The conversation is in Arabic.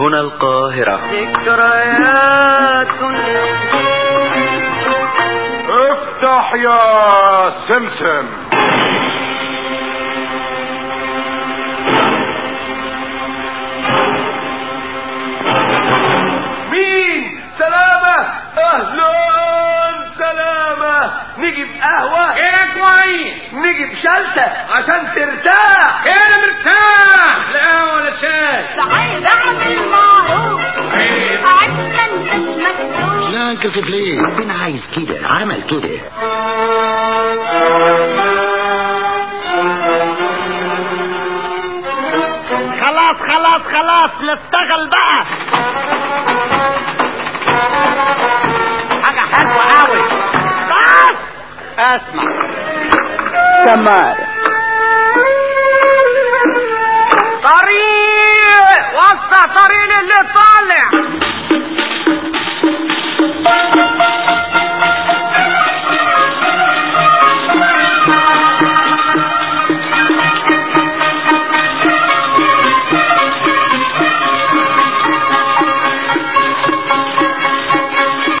هنا القاهرة. ذكريات. افتح يا سمسم. مين؟ سلامة. أهلا. سلامة. نجيب قهوة. إيه كويس نجيب شلتة عشان ترتاح. أنا مرتاح؟ لا ولا شاي تعال. لا انكسف ليه ربنا عايز كده عمل كده خلاص خلاص خلاص نشتغل بقى. حاجة حلوة قوي بس. اسمع. سمارة